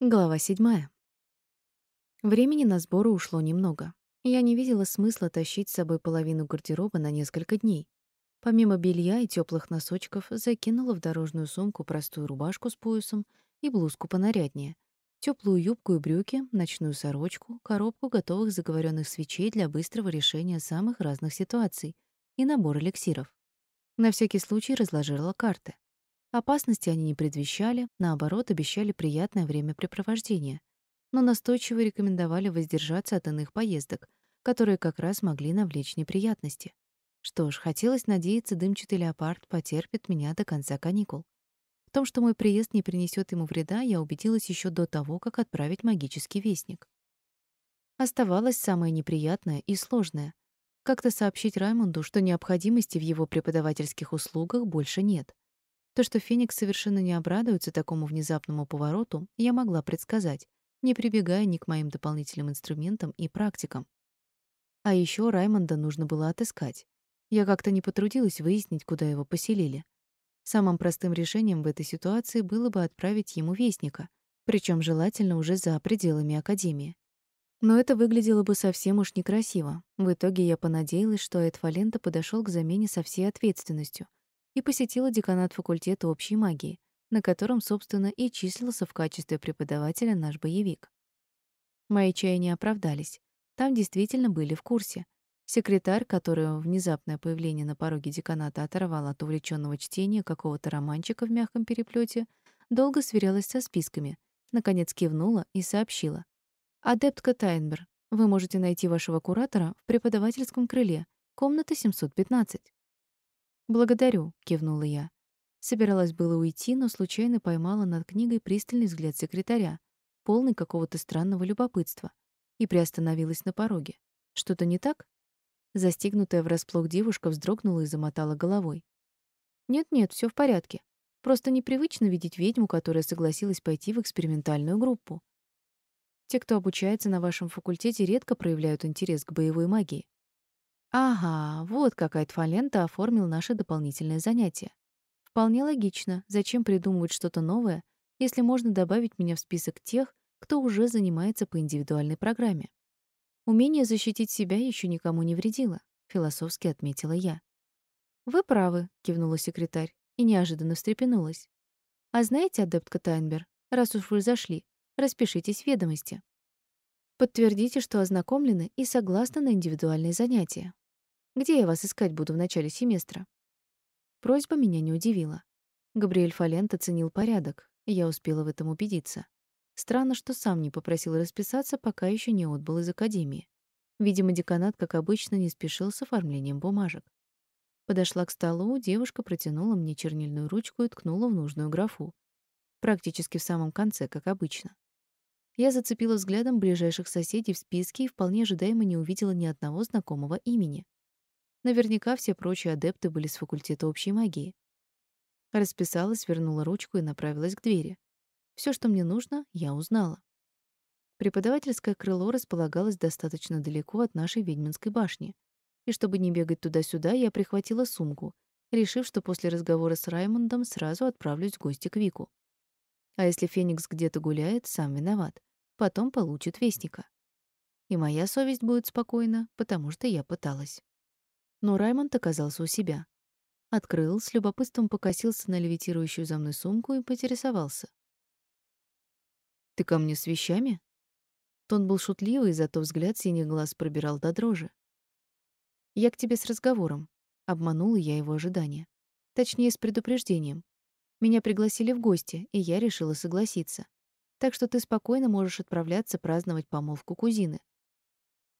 Глава седьмая. Времени на сборы ушло немного. Я не видела смысла тащить с собой половину гардероба на несколько дней. Помимо белья и теплых носочков, закинула в дорожную сумку простую рубашку с поясом и блузку понаряднее, теплую юбку и брюки, ночную сорочку, коробку готовых заговоренных свечей для быстрого решения самых разных ситуаций и набор эликсиров. На всякий случай разложила карты. Опасности они не предвещали, наоборот, обещали приятное времяпрепровождение, но настойчиво рекомендовали воздержаться от иных поездок, которые как раз могли навлечь неприятности. Что ж, хотелось надеяться, дымчатый леопард потерпит меня до конца каникул. В том, что мой приезд не принесет ему вреда, я убедилась еще до того, как отправить магический вестник. Оставалось самое неприятное и сложное — как-то сообщить Раймонду, что необходимости в его преподавательских услугах больше нет. То, что Феникс совершенно не обрадуется такому внезапному повороту, я могла предсказать, не прибегая ни к моим дополнительным инструментам и практикам. А еще Раймонда нужно было отыскать. Я как-то не потрудилась выяснить, куда его поселили. Самым простым решением в этой ситуации было бы отправить ему вестника, причем желательно уже за пределами академии. Но это выглядело бы совсем уж некрасиво. В итоге я понадеялась, что Эдфалента подошел к замене со всей ответственностью, и посетила деканат факультета общей магии, на котором, собственно, и числился в качестве преподавателя наш боевик. Мои чаяния оправдались. Там действительно были в курсе. Секретарь, которую внезапное появление на пороге деканата оторвало от увлеченного чтения какого-то романчика в мягком переплете, долго сверялась со списками, наконец кивнула и сообщила. «Адептка Тайнбер, вы можете найти вашего куратора в преподавательском крыле, комната 715». «Благодарю», — кивнула я. Собиралась было уйти, но случайно поймала над книгой пристальный взгляд секретаря, полный какого-то странного любопытства, и приостановилась на пороге. Что-то не так? Застигнутая врасплох девушка вздрогнула и замотала головой. Нет-нет, все в порядке. Просто непривычно видеть ведьму, которая согласилась пойти в экспериментальную группу. Те, кто обучается на вашем факультете, редко проявляют интерес к боевой магии. Ага, вот как Айтфалента оформил наши дополнительные занятия. Вполне логично, зачем придумывать что-то новое, если можно добавить меня в список тех, кто уже занимается по индивидуальной программе. Умение защитить себя еще никому не вредило, философски отметила я. Вы правы, кивнула секретарь и неожиданно встрепенулась. А знаете, адептка Тайнбер, раз уж вы зашли, распишитесь в ведомости. Подтвердите, что ознакомлены и согласны на индивидуальные занятия. Где я вас искать буду в начале семестра? Просьба меня не удивила. Габриэль Фалент оценил порядок, и я успела в этом убедиться. Странно, что сам не попросил расписаться, пока еще не отбыл из академии. Видимо, деканат, как обычно, не спешил с оформлением бумажек. Подошла к столу, девушка протянула мне чернильную ручку и ткнула в нужную графу. Практически в самом конце, как обычно. Я зацепила взглядом ближайших соседей в списке и вполне ожидаемо не увидела ни одного знакомого имени. Наверняка все прочие адепты были с факультета общей магии. Расписалась, вернула ручку и направилась к двери. Все, что мне нужно, я узнала. Преподавательское крыло располагалось достаточно далеко от нашей ведьминской башни. И чтобы не бегать туда-сюда, я прихватила сумку, решив, что после разговора с Раймондом сразу отправлюсь в гости к Вику. А если Феникс где-то гуляет, сам виноват потом получит вестника. И моя совесть будет спокойна, потому что я пыталась. Но Раймонд оказался у себя. Открыл, с любопытством покосился на левитирующую за мной сумку и поинтересовался. «Ты ко мне с вещами?» Тон был шутливый, зато взгляд синих глаз пробирал до дрожи. «Я к тебе с разговором», — обманула я его ожидания. Точнее, с предупреждением. Меня пригласили в гости, и я решила согласиться. Так что ты спокойно можешь отправляться праздновать помолвку кузины.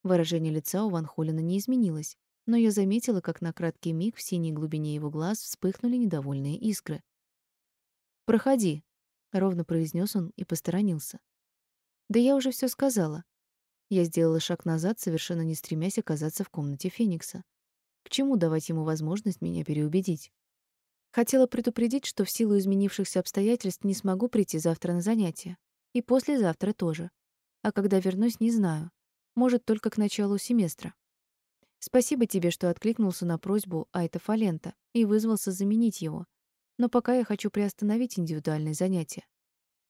Выражение лица у Ван Холлина не изменилось, но я заметила, как на краткий миг в синей глубине его глаз вспыхнули недовольные искры. «Проходи», — ровно произнес он и посторонился. «Да я уже все сказала». Я сделала шаг назад, совершенно не стремясь оказаться в комнате Феникса. К чему давать ему возможность меня переубедить? Хотела предупредить, что в силу изменившихся обстоятельств не смогу прийти завтра на занятия. И послезавтра тоже. А когда вернусь, не знаю. Может, только к началу семестра. Спасибо тебе, что откликнулся на просьбу Айта Фалента и вызвался заменить его. Но пока я хочу приостановить индивидуальные занятия.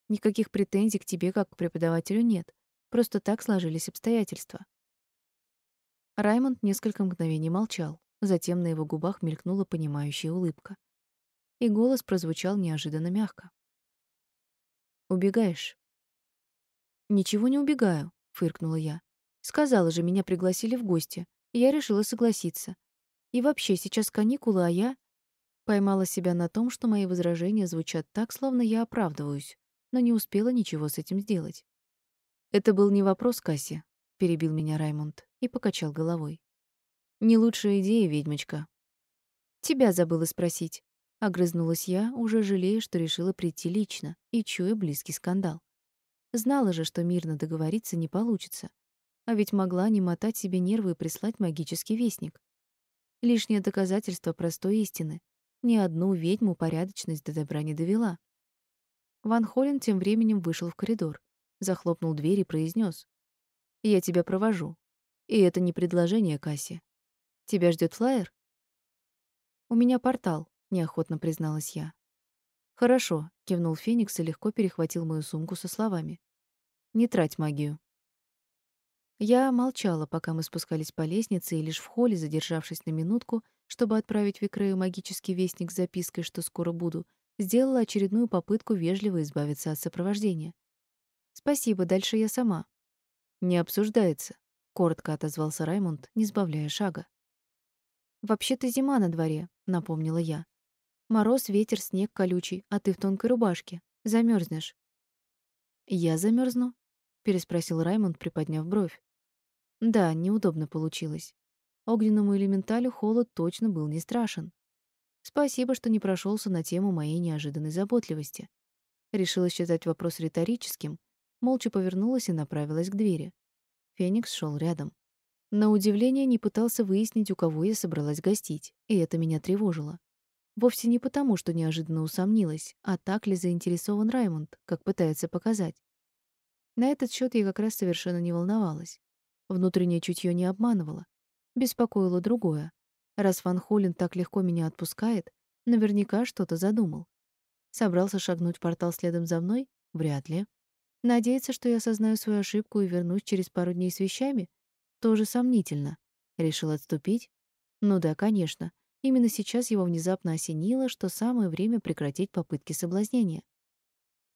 Никаких претензий к тебе как к преподавателю нет. Просто так сложились обстоятельства. Раймонд несколько мгновений молчал, затем на его губах мелькнула понимающая улыбка. И голос прозвучал неожиданно мягко. «Убегаешь?» «Ничего не убегаю», — фыркнула я. «Сказала же, меня пригласили в гости, я решила согласиться. И вообще, сейчас каникулы, а я...» Поймала себя на том, что мои возражения звучат так, словно я оправдываюсь, но не успела ничего с этим сделать. «Это был не вопрос, Касси», — перебил меня Раймонд и покачал головой. «Не лучшая идея, ведьмочка». «Тебя забыла спросить», — огрызнулась я, уже жалея, что решила прийти лично и чуя близкий скандал. Знала же, что мирно договориться не получится. А ведь могла не мотать себе нервы и прислать магический вестник. Лишнее доказательство простой истины. Ни одну ведьму порядочность до добра не довела. Ван Холлен тем временем вышел в коридор, захлопнул дверь и произнес: "Я тебя провожу. И это не предложение, Касси. Тебя ждет флаер?" "У меня портал", неохотно призналась я. Хорошо, кивнул Феникс и легко перехватил мою сумку со словами: "Не трать магию". Я молчала, пока мы спускались по лестнице, и лишь в холле, задержавшись на минутку, чтобы отправить Викрею магический вестник с запиской, что скоро буду, сделала очередную попытку вежливо избавиться от сопровождения. «Спасибо, дальше я сама». «Не обсуждается», — коротко отозвался Раймонд, не сбавляя шага. «Вообще-то зима на дворе», — напомнила я. «Мороз, ветер, снег колючий, а ты в тонкой рубашке. Замерзнешь. «Я замерзну? переспросил Раймонд, приподняв бровь. Да, неудобно получилось. Огненному элементалю холод точно был не страшен. Спасибо, что не прошелся на тему моей неожиданной заботливости. Решила считать вопрос риторическим, молча повернулась и направилась к двери. Феникс шел рядом. На удивление не пытался выяснить, у кого я собралась гостить, и это меня тревожило. Вовсе не потому, что неожиданно усомнилась, а так ли заинтересован Раймонд, как пытается показать. На этот счет я как раз совершенно не волновалась. Внутреннее чутье не обманывало. Беспокоило другое. Раз Ван Холлен так легко меня отпускает, наверняка что-то задумал. Собрался шагнуть в портал следом за мной? Вряд ли. Надеяться, что я осознаю свою ошибку и вернусь через пару дней с вещами? Тоже сомнительно. Решил отступить? Ну да, конечно. Именно сейчас его внезапно осенило, что самое время прекратить попытки соблазнения.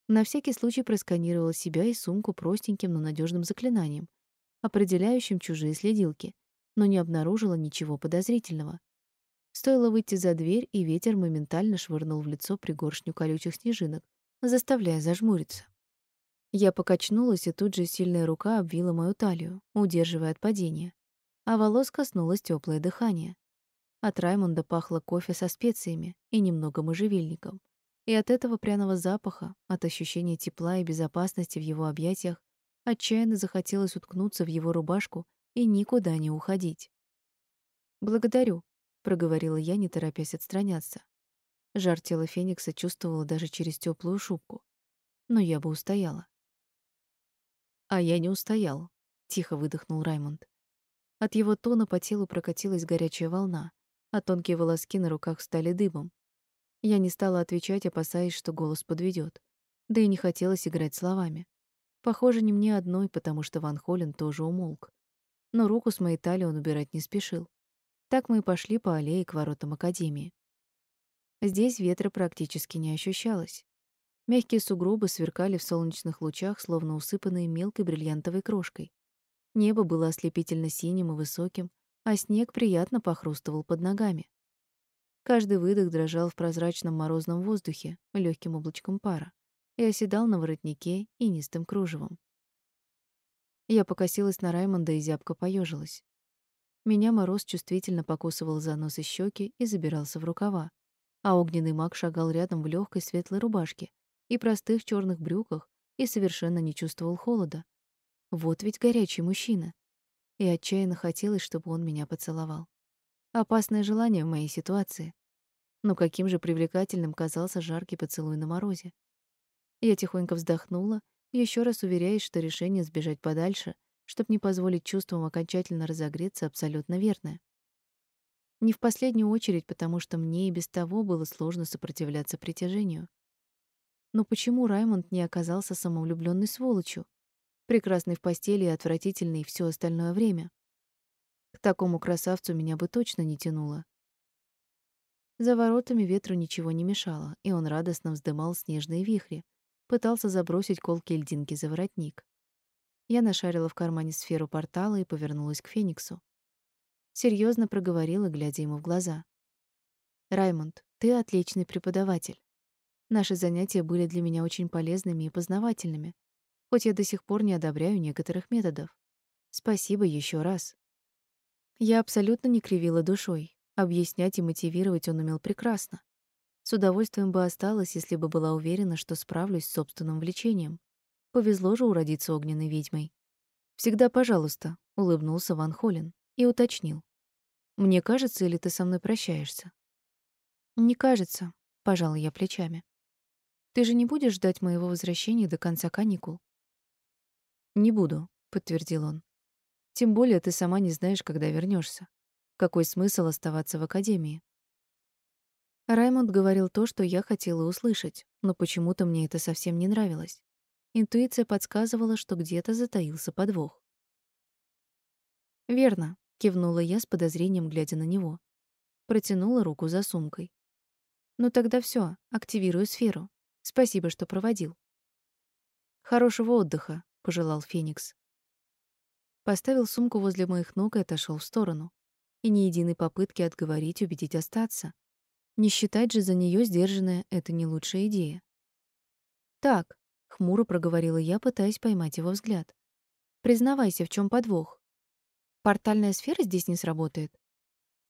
На всякий случай просканировала себя и сумку простеньким, но надежным заклинанием, определяющим чужие следилки, но не обнаружила ничего подозрительного. Стоило выйти за дверь, и ветер моментально швырнул в лицо пригоршню колючих снежинок, заставляя зажмуриться. Я покачнулась, и тут же сильная рука обвила мою талию, удерживая от падения. А волос коснулось теплое дыхание. От Раймонда пахло кофе со специями и немного можжевельником. И от этого пряного запаха, от ощущения тепла и безопасности в его объятиях, Отчаянно захотелось уткнуться в его рубашку и никуда не уходить. «Благодарю», — проговорила я, не торопясь отстраняться. Жар тела Феникса чувствовала даже через теплую шубку. Но я бы устояла. «А я не устоял», — тихо выдохнул Раймонд. От его тона по телу прокатилась горячая волна, а тонкие волоски на руках стали дыбом. Я не стала отвечать, опасаясь, что голос подведет, Да и не хотелось играть словами. Похоже, не мне одной, потому что Ван Холлен тоже умолк. Но руку с моей талии он убирать не спешил. Так мы и пошли по аллее к воротам академии. Здесь ветра практически не ощущалось. Мягкие сугробы сверкали в солнечных лучах, словно усыпанные мелкой бриллиантовой крошкой. Небо было ослепительно синим и высоким, а снег приятно похрустывал под ногами. Каждый выдох дрожал в прозрачном морозном воздухе, легким облачком пара и оседал на воротнике и низким кружевом. Я покосилась на Раймонда и зябко поежилась. Меня мороз чувствительно покусывал за нос и щеки и забирался в рукава, а огненный маг шагал рядом в легкой светлой рубашке и простых черных брюках и совершенно не чувствовал холода. Вот ведь горячий мужчина. И отчаянно хотелось, чтобы он меня поцеловал. Опасное желание в моей ситуации. Но каким же привлекательным казался жаркий поцелуй на морозе. Я тихонько вздохнула, еще раз уверяясь, что решение сбежать подальше, чтобы не позволить чувствам окончательно разогреться, абсолютно верное. Не в последнюю очередь, потому что мне и без того было сложно сопротивляться притяжению. Но почему Раймонд не оказался самовлюбленной сволочью? Прекрасный в постели и отвратительный все остальное время. К такому красавцу меня бы точно не тянуло. За воротами ветру ничего не мешало, и он радостно вздымал снежные вихри, пытался забросить колки льдинки за воротник. Я нашарила в кармане сферу портала и повернулась к Фениксу. Серьезно проговорила, глядя ему в глаза. «Раймонд, ты отличный преподаватель. Наши занятия были для меня очень полезными и познавательными, хоть я до сих пор не одобряю некоторых методов. Спасибо еще раз». Я абсолютно не кривила душой. Объяснять и мотивировать он умел прекрасно. С удовольствием бы осталась, если бы была уверена, что справлюсь с собственным влечением. Повезло же уродиться огненной ведьмой. «Всегда пожалуйста», — улыбнулся Ван Холлен и уточнил. «Мне кажется, или ты со мной прощаешься?» «Не кажется», — пожала я плечами. «Ты же не будешь ждать моего возвращения до конца каникул?» «Не буду», — подтвердил он. «Тем более ты сама не знаешь, когда вернешься. Какой смысл оставаться в академии? Раймонд говорил то, что я хотела услышать, но почему-то мне это совсем не нравилось. Интуиция подсказывала, что где-то затаился подвох. «Верно», — кивнула я с подозрением, глядя на него. Протянула руку за сумкой. «Ну тогда все, активирую сферу. Спасибо, что проводил». «Хорошего отдыха», — пожелал Феникс. Поставил сумку возле моих ног и отошел в сторону и ни единой попытки отговорить, убедить остаться. Не считать же за нее сдержанное — это не лучшая идея. «Так», — хмуро проговорила я, пытаясь поймать его взгляд. «Признавайся, в чем подвох? Портальная сфера здесь не сработает?»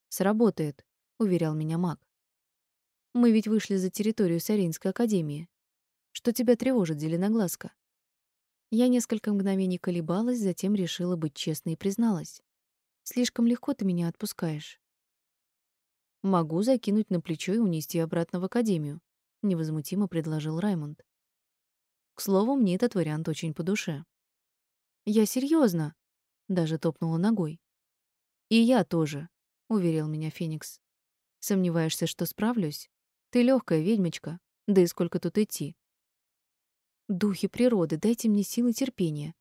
«Сработает», — уверял меня маг. «Мы ведь вышли за территорию Саринской академии. Что тебя тревожит, зеленоглазка?» Я несколько мгновений колебалась, затем решила быть честной и призналась. Слишком легко ты меня отпускаешь. Могу закинуть на плечо и унести обратно в академию, невозмутимо предложил Раймонд. К слову, мне этот вариант очень по душе. Я серьезно, даже топнула ногой. И я тоже, уверил меня Феникс. Сомневаешься, что справлюсь? Ты легкая ведьмочка, да и сколько тут идти? Духи природы, дайте мне силы терпения.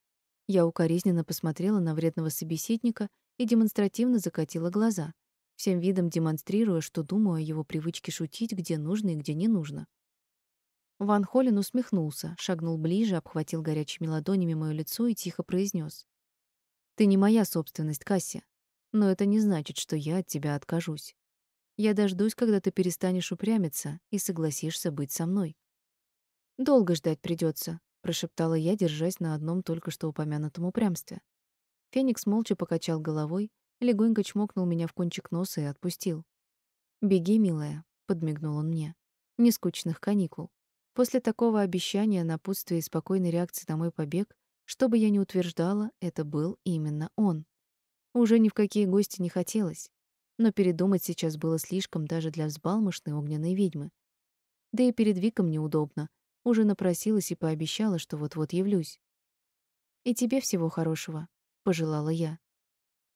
Я укоризненно посмотрела на вредного собеседника и демонстративно закатила глаза, всем видом демонстрируя, что думаю о его привычке шутить, где нужно и где не нужно. Ван Холлен усмехнулся, шагнул ближе, обхватил горячими ладонями моё лицо и тихо произнес: "Ты не моя собственность, Касси, но это не значит, что я от тебя откажусь. Я дождусь, когда ты перестанешь упрямиться и согласишься быть со мной". "Долго ждать придется, прошептала я, держась на одном только что упомянутом упрямстве. Феникс молча покачал головой, легонько чмокнул меня в кончик носа и отпустил. «Беги, милая», — подмигнул он мне. «Не скучных каникул». После такого обещания, напутствия и спокойной реакции на мой побег, что бы я ни утверждала, это был именно он. Уже ни в какие гости не хотелось, но передумать сейчас было слишком даже для взбалмошной огненной ведьмы. Да и перед Виком неудобно. Уже напросилась и пообещала, что вот-вот явлюсь. «И тебе всего хорошего», — пожелала я.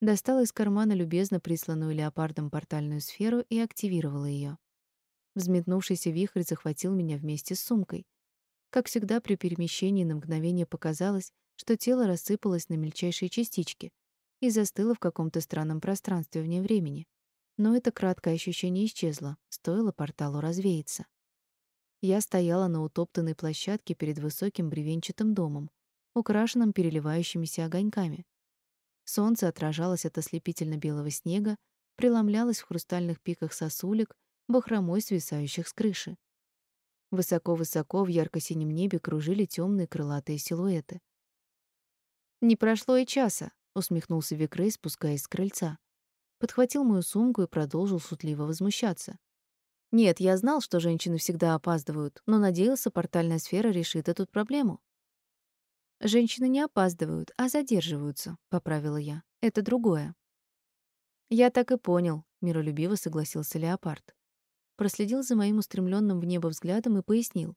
Достала из кармана любезно присланную леопардом портальную сферу и активировала ее. Взметнувшийся вихрь захватил меня вместе с сумкой. Как всегда при перемещении на мгновение показалось, что тело рассыпалось на мельчайшие частички и застыло в каком-то странном пространстве вне времени. Но это краткое ощущение исчезло, стоило порталу развеяться. Я стояла на утоптанной площадке перед высоким бревенчатым домом, украшенным переливающимися огоньками. Солнце отражалось от ослепительно-белого снега, преломлялось в хрустальных пиках сосулек, бахромой свисающих с крыши. Высоко-высоко в ярко-синем небе кружили темные крылатые силуэты. «Не прошло и часа», — усмехнулся Викрей, спускаясь с крыльца. Подхватил мою сумку и продолжил шутливо возмущаться. «Нет, я знал, что женщины всегда опаздывают, но надеялся, портальная сфера решит эту проблему. Женщины не опаздывают, а задерживаются, поправила я. Это другое. Я так и понял, миролюбиво согласился леопард. Проследил за моим устремленным в небо взглядом и пояснил: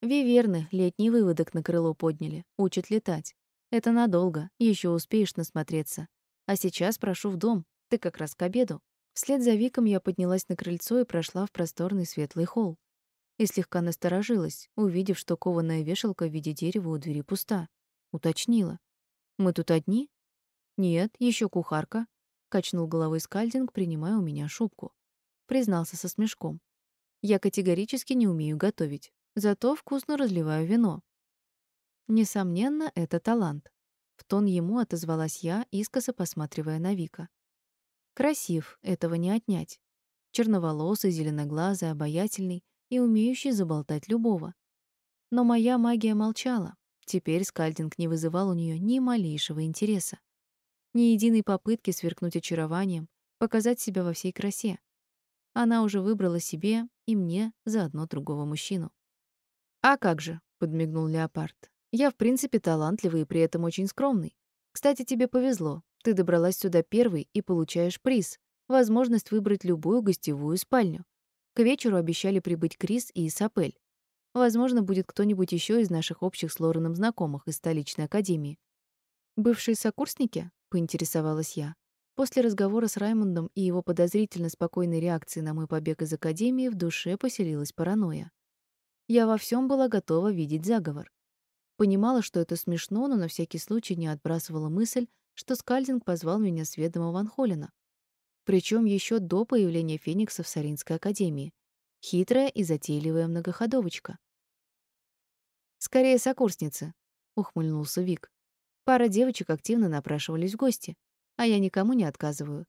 Виверны летний выводок на крыло подняли, учат летать. Это надолго, еще успеешь насмотреться. А сейчас прошу в дом, ты как раз к обеду. Вслед за Виком я поднялась на крыльцо и прошла в просторный светлый холл. И слегка насторожилась, увидев, что кованая вешалка в виде дерева у двери пуста. Уточнила. «Мы тут одни?» «Нет, еще кухарка», — качнул головой Скальдинг, принимая у меня шубку. Признался со смешком. «Я категорически не умею готовить, зато вкусно разливаю вино». Несомненно, это талант. В тон ему отозвалась я, искоса посматривая на Вика. Красив, этого не отнять. Черноволосый, зеленоглазый, обаятельный и умеющий заболтать любого. Но моя магия молчала. Теперь скальдинг не вызывал у нее ни малейшего интереса. Ни единой попытки сверкнуть очарованием, показать себя во всей красе. Она уже выбрала себе и мне заодно другого мужчину. «А как же», — подмигнул Леопард. «Я, в принципе, талантливый и при этом очень скромный. Кстати, тебе повезло. Ты добралась сюда первой и получаешь приз — возможность выбрать любую гостевую спальню. К вечеру обещали прибыть Крис и Исапель. Возможно, будет кто-нибудь еще из наших общих с Лореном знакомых из столичной академии. «Бывшие сокурсники?» — поинтересовалась я. После разговора с Раймондом и его подозрительно спокойной реакции на мой побег из академии в душе поселилась паранойя. Я во всем была готова видеть заговор. Понимала, что это смешно, но на всякий случай не отбрасывала мысль, что Скальдинг позвал меня с ведома Ван Холлина. Причем еще до появления Феникса в Саринской академии. Хитрая и затейливая многоходовочка. «Скорее сокурсницы», — ухмыльнулся Вик. Пара девочек активно напрашивались в гости, а я никому не отказываю.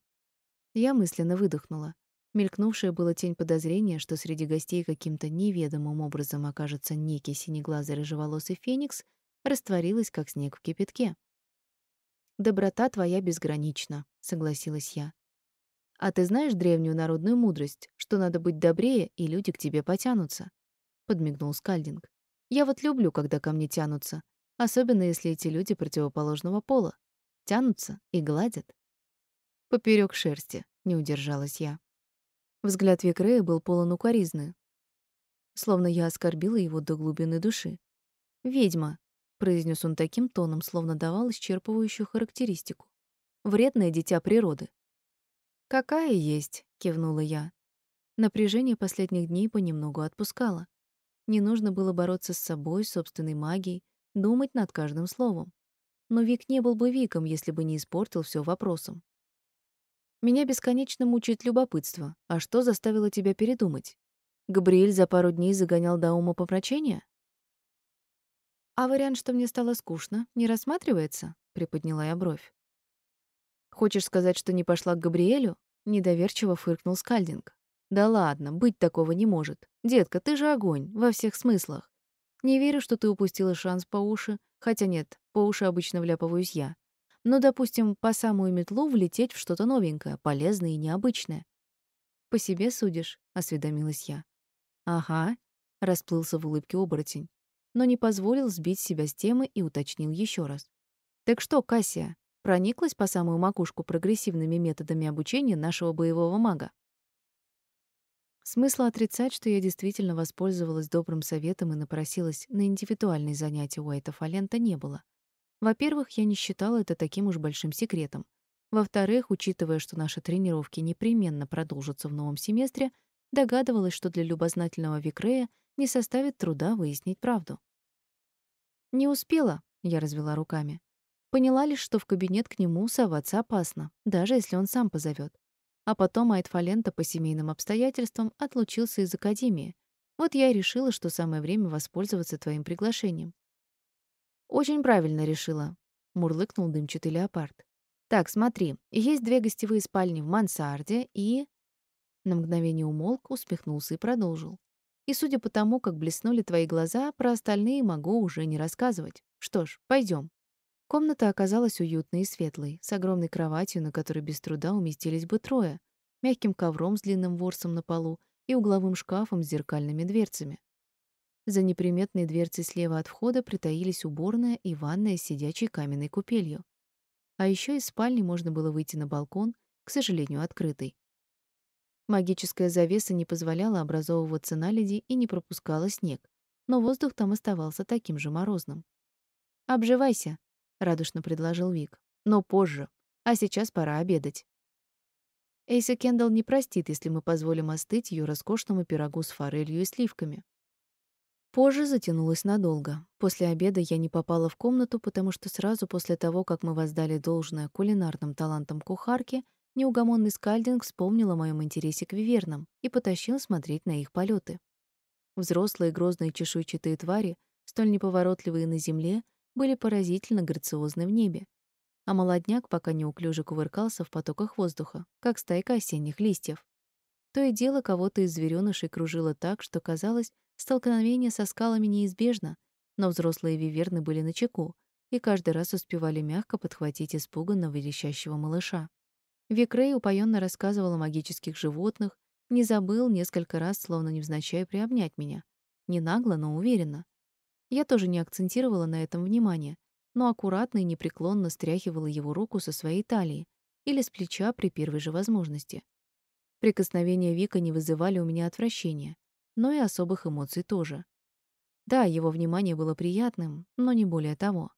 Я мысленно выдохнула. Мелькнувшая была тень подозрения, что среди гостей каким-то неведомым образом окажется некий синеглазый рыжеволосый феникс, растворилась, как снег в кипятке. «Доброта твоя безгранична», — согласилась я. «А ты знаешь древнюю народную мудрость, что надо быть добрее, и люди к тебе потянутся?» — подмигнул Скальдинг. «Я вот люблю, когда ко мне тянутся, особенно если эти люди противоположного пола. Тянутся и гладят». Поперек шерсти, не удержалась я. Взгляд Викрея был полон укоризны, словно я оскорбила его до глубины души. «Ведьма», произнес он таким тоном, словно давал исчерпывающую характеристику. Вредное дитя природы. Какая есть, кивнула я. Напряжение последних дней понемногу отпускало. Не нужно было бороться с собой, собственной магией, думать над каждым словом. Но Вик не был бы Виком, если бы не испортил все вопросом. Меня бесконечно мучает любопытство. А что заставило тебя передумать? Габриэль за пару дней загонял до ума помрачения? «А вариант, что мне стало скучно, не рассматривается?» — приподняла я бровь. «Хочешь сказать, что не пошла к Габриэлю?» — недоверчиво фыркнул Скальдинг. «Да ладно, быть такого не может. Детка, ты же огонь, во всех смыслах. Не верю, что ты упустила шанс по уши, хотя нет, по уши обычно вляпываюсь я. Но, допустим, по самую метлу влететь в что-то новенькое, полезное и необычное. «По себе судишь?» — осведомилась я. «Ага», — расплылся в улыбке оборотень но не позволил сбить себя с темы и уточнил еще раз. «Так что, Кассия, прониклась по самую макушку прогрессивными методами обучения нашего боевого мага?» Смысла отрицать, что я действительно воспользовалась добрым советом и напросилась на индивидуальные занятия у Эйта Фалента не было. Во-первых, я не считала это таким уж большим секретом. Во-вторых, учитывая, что наши тренировки непременно продолжатся в новом семестре, догадывалась, что для любознательного Викрея не составит труда выяснить правду. «Не успела», — я развела руками. Поняла лишь, что в кабинет к нему соваться опасно, даже если он сам позовет. А потом Айтфалента по семейным обстоятельствам отлучился из академии. Вот я и решила, что самое время воспользоваться твоим приглашением. «Очень правильно решила», — мурлыкнул дымчатый леопард. «Так, смотри, есть две гостевые спальни в мансарде и...» На мгновение умолк, усмехнулся и продолжил. И судя по тому, как блеснули твои глаза, про остальные могу уже не рассказывать. Что ж, пойдем. Комната оказалась уютной и светлой, с огромной кроватью, на которой без труда уместились бы трое, мягким ковром с длинным ворсом на полу и угловым шкафом с зеркальными дверцами. За неприметной дверцей слева от входа притаились уборная и ванная с сидячей каменной купелью. А еще из спальни можно было выйти на балкон, к сожалению, открытый. Магическая завеса не позволяла образовываться наледи и не пропускала снег, но воздух там оставался таким же морозным. «Обживайся», — радушно предложил Вик. «Но позже. А сейчас пора обедать». Эйса Кендалл не простит, если мы позволим остыть ее роскошному пирогу с форелью и сливками. Позже затянулось надолго. После обеда я не попала в комнату, потому что сразу после того, как мы воздали должное кулинарным талантам кухарки, неугомонный Скальдинг вспомнил о моем интересе к вивернам и потащил смотреть на их полеты. Взрослые грозные чешуйчатые твари, столь неповоротливые на земле, были поразительно грациозны в небе. А молодняк пока неуклюже кувыркался в потоках воздуха, как стайка осенних листьев. То и дело кого-то из зверёнышей кружило так, что казалось, столкновение со скалами неизбежно, но взрослые виверны были начеку и каждый раз успевали мягко подхватить испуганного верещащего малыша. Викрей упоенно рассказывал о магических животных, не забыл несколько раз, словно невзначай, приобнять меня. Не нагло, но уверенно. Я тоже не акцентировала на этом внимание, но аккуратно и непреклонно стряхивала его руку со своей талии или с плеча при первой же возможности. Прикосновения Вика не вызывали у меня отвращения, но и особых эмоций тоже. Да, его внимание было приятным, но не более того.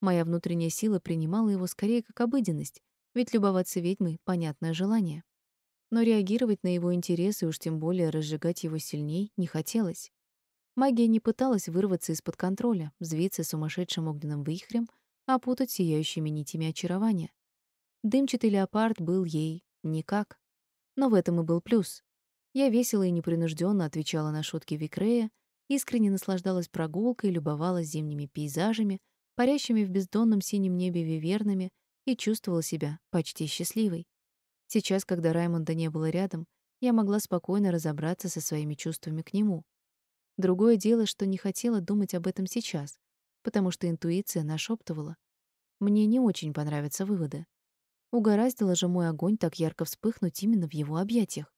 Моя внутренняя сила принимала его скорее как обыденность, ведь любоваться ведьмой — понятное желание. Но реагировать на его интересы, уж тем более разжигать его сильней, не хотелось. Магия не пыталась вырваться из-под контроля, взвиться сумасшедшим огненным вихрем, опутать сияющими нитями очарования. Дымчатый леопард был ей никак. Но в этом и был плюс. Я весело и непринужденно отвечала на шутки Викрея, искренне наслаждалась прогулкой, любовалась зимними пейзажами, парящими в бездонном синем небе вивернами и чувствовала себя почти счастливой. Сейчас, когда Раймонда не было рядом, я могла спокойно разобраться со своими чувствами к нему. Другое дело, что не хотела думать об этом сейчас, потому что интуиция нашептывала. Мне не очень понравятся выводы. Угораздило же мой огонь так ярко вспыхнуть именно в его объятиях.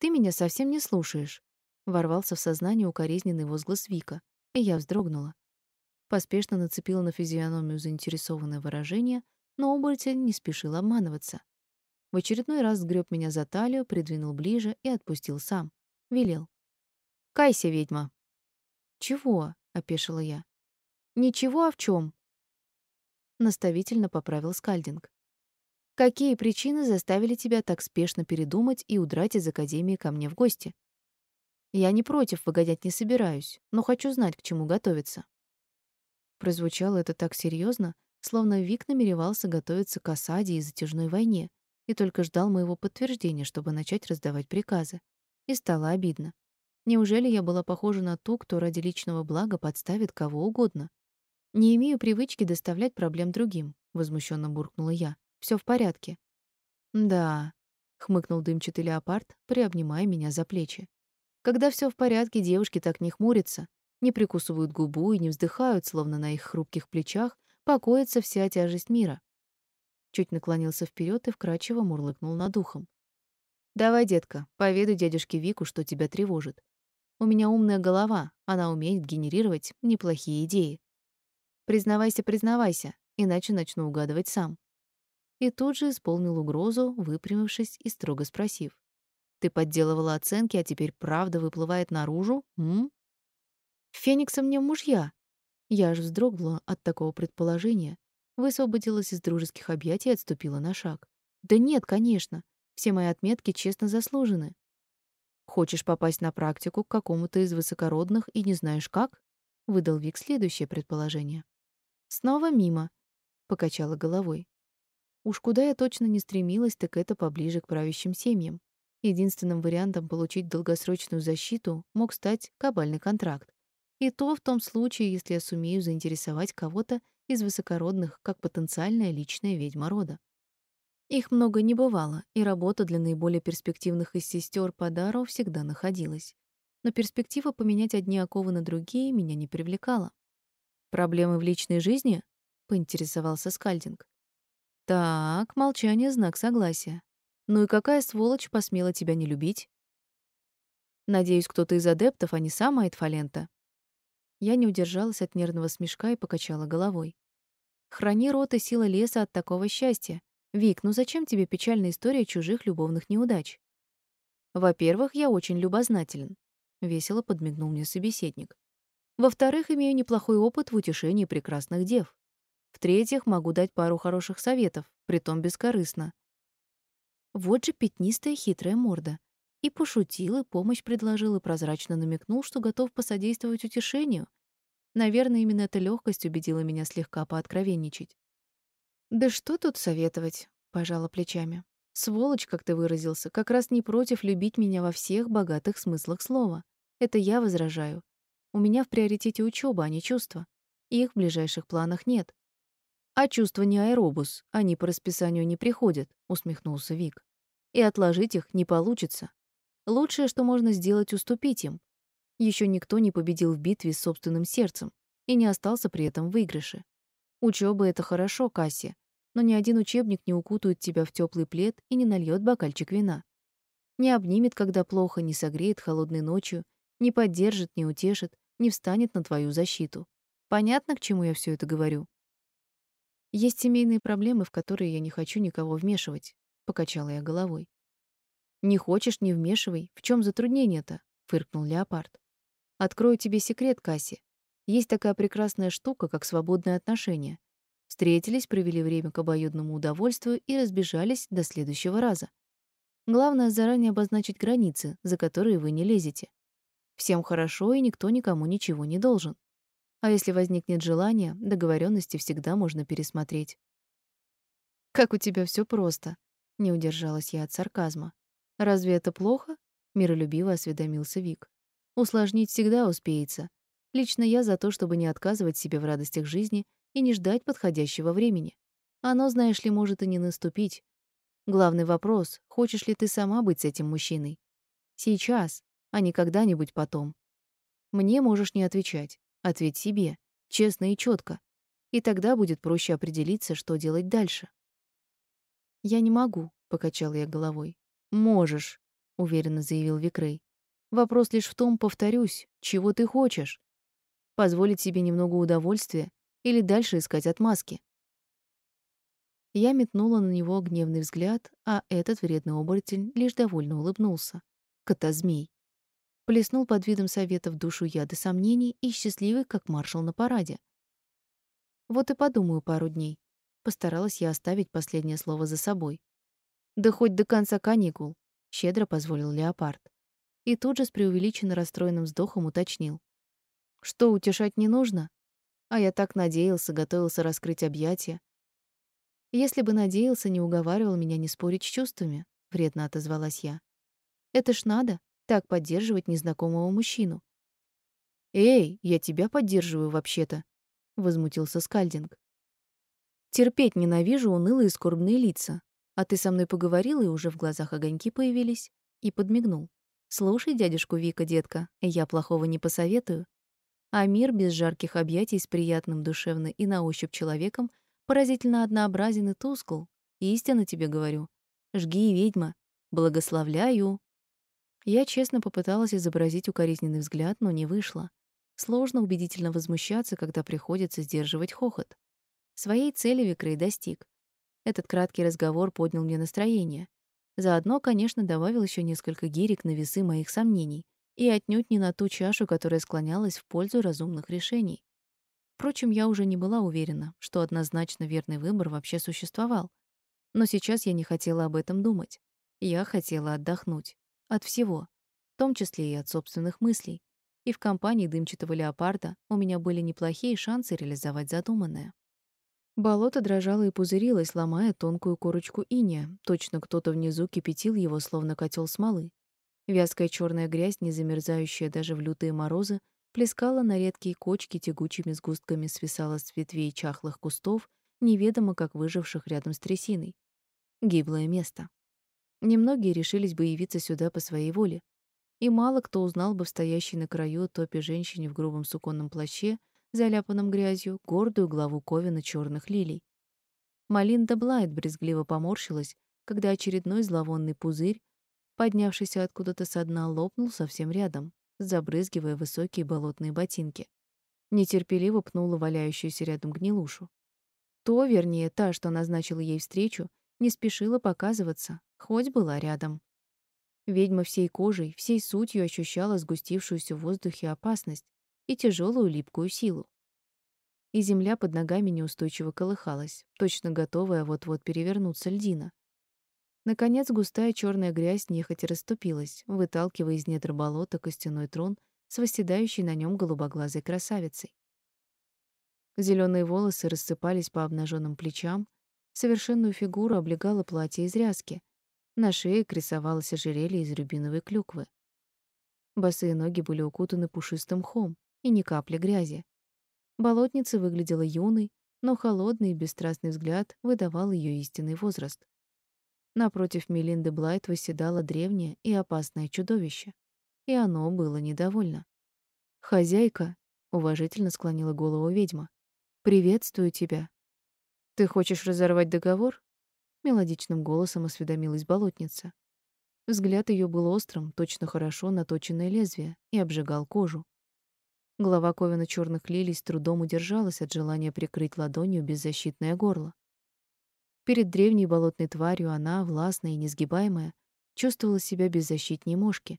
«Ты меня совсем не слушаешь», — ворвался в сознание укоризненный возглас Вика, и я вздрогнула. Поспешно нацепила на физиономию заинтересованное выражение, но оборотень не спешил обманываться. В очередной раз сгреб меня за талию, придвинул ближе и отпустил сам. Велел. «Кайся, ведьма!» «Чего?» — опешила я. «Ничего, а в чем? Наставительно поправил Скальдинг. Какие причины заставили тебя так спешно передумать и удрать из академии ко мне в гости? Я не против, выгонять не собираюсь, но хочу знать, к чему готовиться. Прозвучало это так серьезно, словно Вик намеревался готовиться к осаде и затяжной войне и только ждал моего подтверждения, чтобы начать раздавать приказы. И стало обидно. Неужели я была похожа на ту, кто ради личного блага подставит кого угодно? Не имею привычки доставлять проблем другим, возмущенно буркнула я. Все в порядке. Да, хмыкнул дымчатый леопард, приобнимая меня за плечи. Когда все в порядке, девушки так не хмурятся, не прикусывают губу и не вздыхают, словно на их хрупких плечах покоится вся тяжесть мира. Чуть наклонился вперед и вкрадчиво мурлыкнул над ухом. Давай, детка, поведай дядюшке Вику, что тебя тревожит. У меня умная голова, она умеет генерировать неплохие идеи. Признавайся, признавайся, иначе начну угадывать сам и тут же исполнил угрозу, выпрямившись и строго спросив. «Ты подделывала оценки, а теперь правда выплывает наружу, м?» «Феникса мне мужья!» Я аж вздрогнула от такого предположения, высвободилась из дружеских объятий и отступила на шаг. «Да нет, конечно. Все мои отметки честно заслужены. Хочешь попасть на практику к какому-то из высокородных и не знаешь как?» Выдал Вик следующее предположение. «Снова мимо», — покачала головой. Уж куда я точно не стремилась, так это поближе к правящим семьям. Единственным вариантом получить долгосрочную защиту мог стать кабальный контракт. И то в том случае, если я сумею заинтересовать кого-то из высокородных как потенциальная личная ведьма рода. Их много не бывало, и работа для наиболее перспективных из сестер по дару всегда находилась. Но перспектива поменять одни оковы на другие меня не привлекала. «Проблемы в личной жизни?» — поинтересовался Скальдинг. Так, молчание — знак согласия. Ну и какая сволочь посмела тебя не любить? Надеюсь, кто-то из адептов, а не сама Эдфалента. Я не удержалась от нервного смешка и покачала головой. Храни рот и сила леса от такого счастья. Вик, ну зачем тебе печальная история чужих любовных неудач? Во-первых, я очень любознателен. Весело подмигнул мне собеседник. Во-вторых, имею неплохой опыт в утешении прекрасных дев. В-третьих, могу дать пару хороших советов, притом бескорыстно. Вот же пятнистая хитрая морда. И пошутил, и помощь предложил, и прозрачно намекнул, что готов посодействовать утешению. Наверное, именно эта легкость убедила меня слегка пооткровенничать. «Да что тут советовать?» — пожала плечами. «Сволочь, как ты выразился, как раз не против любить меня во всех богатых смыслах слова. Это я возражаю. У меня в приоритете учеба, а не чувства. Их в ближайших планах нет. А чувства не аэробус, они по расписанию не приходят, усмехнулся Вик. И отложить их не получится. Лучшее, что можно сделать, уступить им. Еще никто не победил в битве с собственным сердцем и не остался при этом в выигрыше. Учеба это хорошо, Касси, но ни один учебник не укутает тебя в теплый плед и не нальет бокальчик вина. Не обнимет, когда плохо, не согреет холодной ночью, не поддержит, не утешит, не встанет на твою защиту. Понятно, к чему я все это говорю? Есть семейные проблемы, в которые я не хочу никого вмешивать, покачала я головой. Не хочешь, не вмешивай. В чем затруднение-то? фыркнул леопард. Открою тебе секрет, Касси. Есть такая прекрасная штука, как свободные отношения. Встретились, провели время к обоюдному удовольствию и разбежались до следующего раза. Главное заранее обозначить границы, за которые вы не лезете. Всем хорошо, и никто никому ничего не должен. А если возникнет желание, договоренности всегда можно пересмотреть. Как у тебя все просто, не удержалась я от сарказма. Разве это плохо? миролюбиво осведомился Вик. Усложнить всегда успеется. Лично я за то, чтобы не отказывать себе в радостях жизни и не ждать подходящего времени. Оно, знаешь ли, может и не наступить. Главный вопрос: хочешь ли ты сама быть с этим мужчиной? Сейчас, а не когда-нибудь потом. Мне можешь не отвечать. Ответь себе, честно и четко, и тогда будет проще определиться, что делать дальше. Я не могу, покачал я головой. Можешь, уверенно заявил Викрей. Вопрос лишь в том, повторюсь, чего ты хочешь? Позволить себе немного удовольствия или дальше искать отмазки? Я метнула на него гневный взгляд, а этот вредный оборотень лишь довольно улыбнулся. Кота-змей плеснул под видом совета в душу яда сомнений и счастливый, как маршал на параде. Вот и подумаю пару дней. Постаралась я оставить последнее слово за собой. Да хоть до конца каникул, щедро позволил леопард. И тут же с преувеличенно расстроенным вздохом уточнил: "Что утешать не нужно? А я так надеялся, готовился раскрыть объятия. Если бы надеялся, не уговаривал меня не спорить с чувствами", вредно отозвалась я. "Это ж надо так поддерживать незнакомого мужчину. «Эй, я тебя поддерживаю вообще-то», — возмутился Скальдинг. «Терпеть ненавижу унылые скорбные лица. А ты со мной поговорила, и уже в глазах огоньки появились?» И подмигнул. «Слушай, дядюшку Вика, детка, я плохого не посоветую. А мир без жарких объятий с приятным душевно и на ощупь человеком поразительно однообразен и тускл. Истинно тебе говорю. Жги, ведьма. Благословляю. Я честно попыталась изобразить укоризненный взгляд, но не вышло. Сложно убедительно возмущаться, когда приходится сдерживать хохот. Своей цели Викрей достиг. Этот краткий разговор поднял мне настроение. Заодно, конечно, добавил еще несколько гирек на весы моих сомнений и отнюдь не на ту чашу, которая склонялась в пользу разумных решений. Впрочем, я уже не была уверена, что однозначно верный выбор вообще существовал. Но сейчас я не хотела об этом думать. Я хотела отдохнуть. От всего, в том числе и от собственных мыслей. И в компании дымчатого леопарда у меня были неплохие шансы реализовать задуманное. Болото дрожало и пузырилось, ломая тонкую корочку иния. Точно кто-то внизу кипятил его, словно котел смолы. Вязкая черная грязь, не замерзающая даже в лютые морозы, плескала на редкие кочки тягучими сгустками свисала с ветвей чахлых кустов, неведомо как выживших рядом с трясиной. Гиблое место. Немногие решились бы явиться сюда по своей воле, и мало кто узнал бы в стоящей на краю топе женщине в грубом суконном плаще, заляпанном грязью, гордую главу ковина черных лилий. Малинда Блайт брезгливо поморщилась, когда очередной зловонный пузырь, поднявшийся откуда-то со дна, лопнул совсем рядом, забрызгивая высокие болотные ботинки. Нетерпеливо пнула валяющуюся рядом гнилушу. То, вернее, та, что назначила ей встречу, не спешила показываться, хоть была рядом. Ведьма всей кожей, всей сутью ощущала сгустившуюся в воздухе опасность и тяжелую липкую силу. И земля под ногами неустойчиво колыхалась, точно готовая вот-вот перевернуться льдина. Наконец густая черная грязь нехотя расступилась, выталкивая из недр болота костяной трон с восседающей на нем голубоглазой красавицей. Зеленые волосы рассыпались по обнаженным плечам, совершенную фигуру облегало платье из ряски. На шее красовалось ожерелье из рубиновой клюквы. Босые ноги были укутаны пушистым мхом и ни капли грязи. Болотница выглядела юной, но холодный и бесстрастный взгляд выдавал ее истинный возраст. Напротив Мелинды Блайт восседало древнее и опасное чудовище, и оно было недовольно. «Хозяйка», — уважительно склонила голову ведьма, — «приветствую тебя». «Ты хочешь разорвать договор?» — мелодичным голосом осведомилась болотница. Взгляд ее был острым, точно хорошо наточенное лезвие, и обжигал кожу. Глава Ковина черных лилий с трудом удержалась от желания прикрыть ладонью беззащитное горло. Перед древней болотной тварью она, властная и несгибаемая, чувствовала себя беззащитней мошки.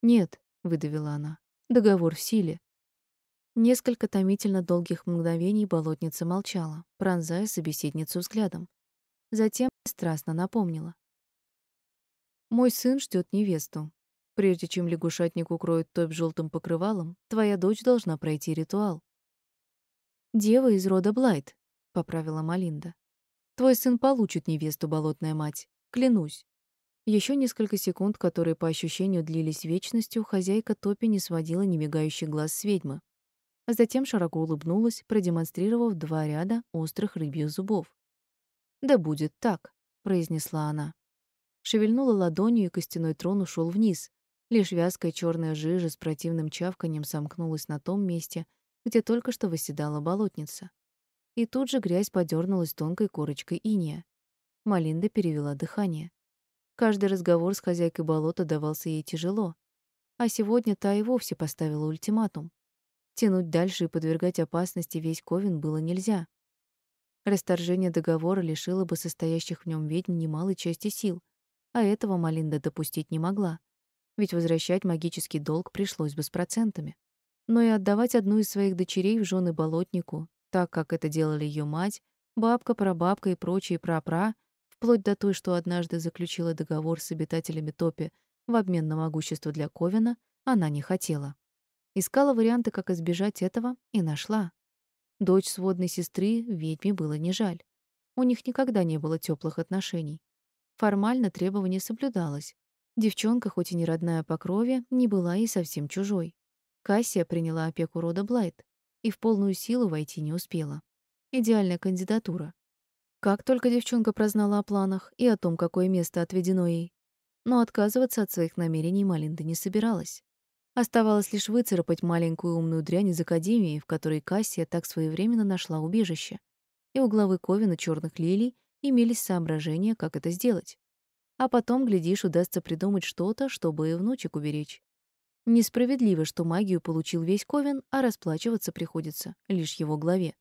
«Нет», — выдавила она, — «договор в силе». Несколько томительно долгих мгновений болотница молчала, пронзая собеседницу взглядом. Затем страстно напомнила. Мой сын ждет невесту. Прежде чем лягушатник укроет топ желтым покрывалом, твоя дочь должна пройти ритуал. Дева из рода Блайт, поправила Малинда. Твой сын получит невесту, болотная мать, клянусь. Еще несколько секунд, которые по ощущению длились вечностью, хозяйка топи не сводила немигающий глаз с ведьмы. А затем широко улыбнулась, продемонстрировав два ряда острых рыбьих зубов. «Да будет так», — произнесла она шевельнула ладонью, и костяной трон ушел вниз. Лишь вязкая черная жижа с противным чавканием сомкнулась на том месте, где только что восседала болотница. И тут же грязь подернулась тонкой корочкой иния. Малинда перевела дыхание. Каждый разговор с хозяйкой болота давался ей тяжело. А сегодня та и вовсе поставила ультиматум. Тянуть дальше и подвергать опасности весь Ковен было нельзя. Расторжение договора лишило бы состоящих в нем ведьм немалой части сил, а этого Малинда допустить не могла, ведь возвращать магический долг пришлось бы с процентами. Но и отдавать одну из своих дочерей в жены болотнику, так как это делали ее мать, бабка, прабабка и прочие прапра, вплоть до той, что однажды заключила договор с обитателями Топи в обмен на могущество для Ковена, она не хотела. Искала варианты, как избежать этого, и нашла. Дочь сводной сестры ведьме было не жаль. У них никогда не было теплых отношений. Формально требование соблюдалось. Девчонка, хоть и не родная по крови, не была и совсем чужой. Кассия приняла опеку рода Блайт и в полную силу войти не успела. Идеальная кандидатура. Как только девчонка прознала о планах и о том, какое место отведено ей. Но отказываться от своих намерений Малинда не собиралась. Оставалось лишь выцарапать маленькую умную дрянь из академии, в которой Кассия так своевременно нашла убежище. И у главы Ковина черных лилий имелись соображения, как это сделать. А потом, глядишь, удастся придумать что-то, чтобы и внучек уберечь. Несправедливо, что магию получил весь Ковен, а расплачиваться приходится лишь его главе.